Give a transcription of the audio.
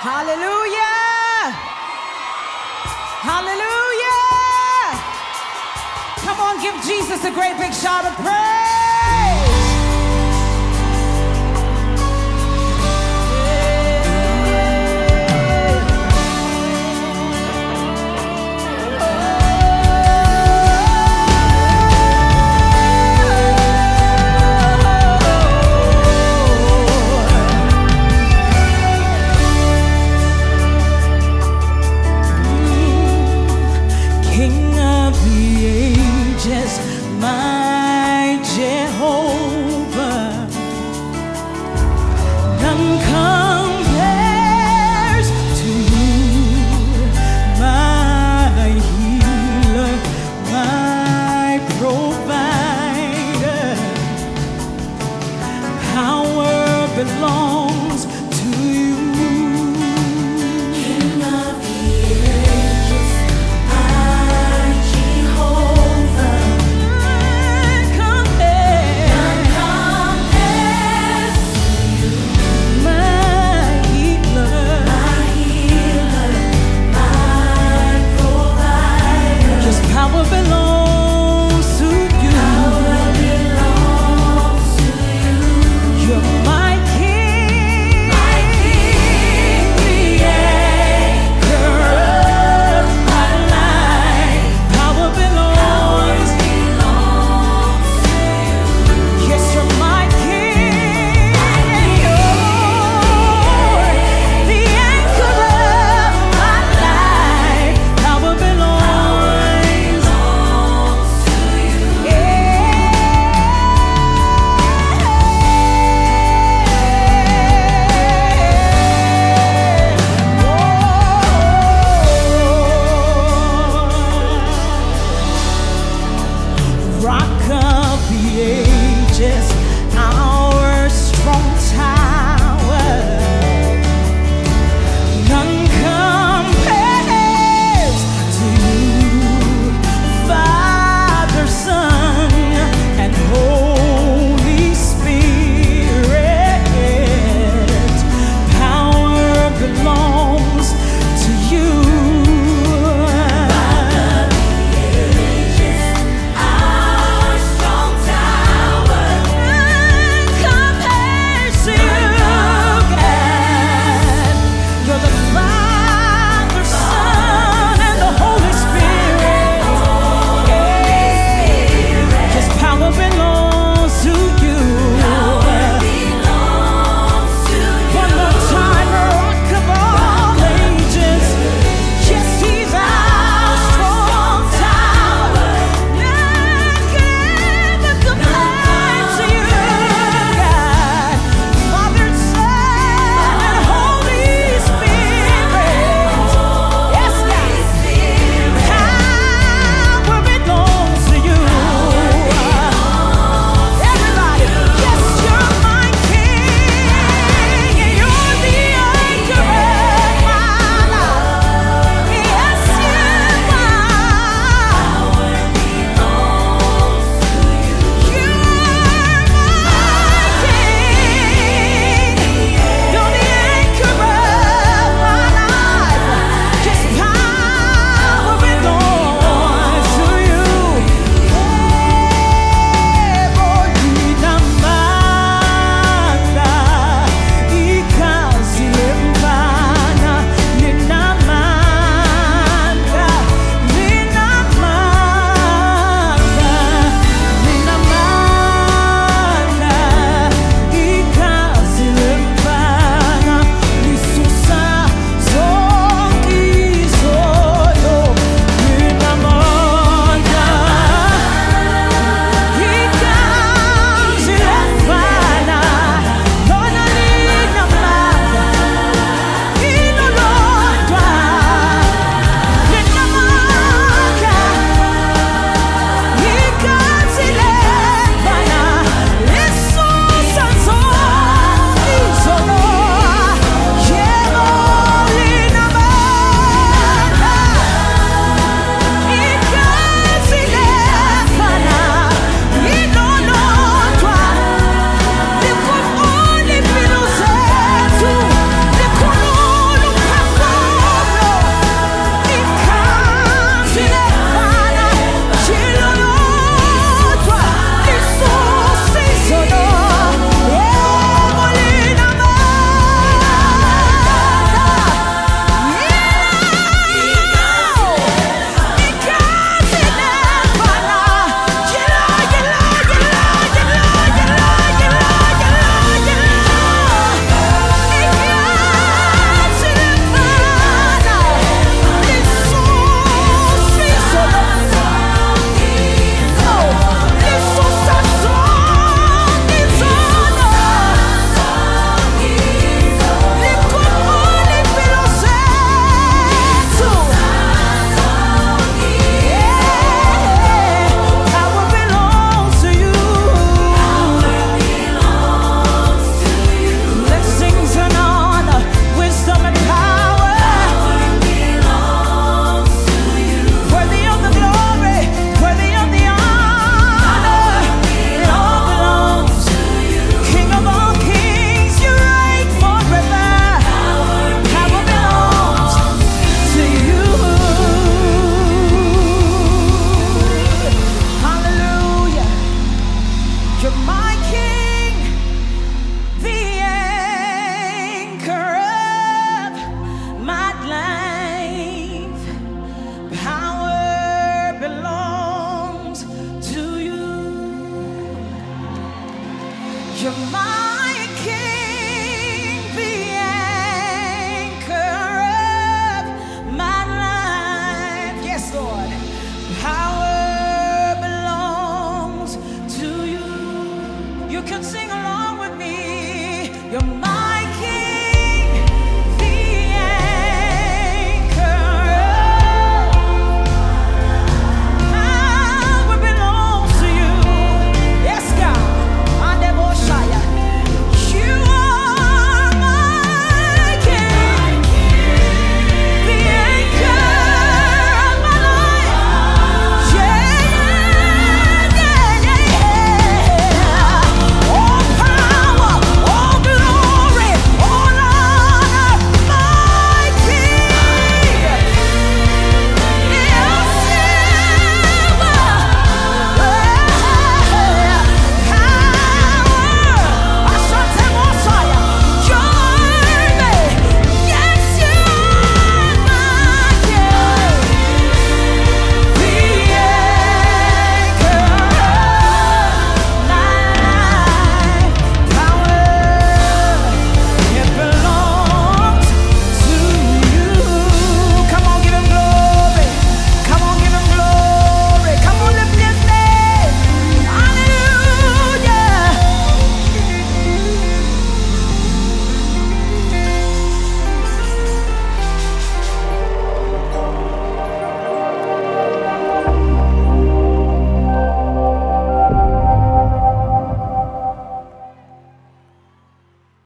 Hallelujah! Hallelujah! Come on, give Jesus a great big shout of praise! You. You can sing along with me. You're my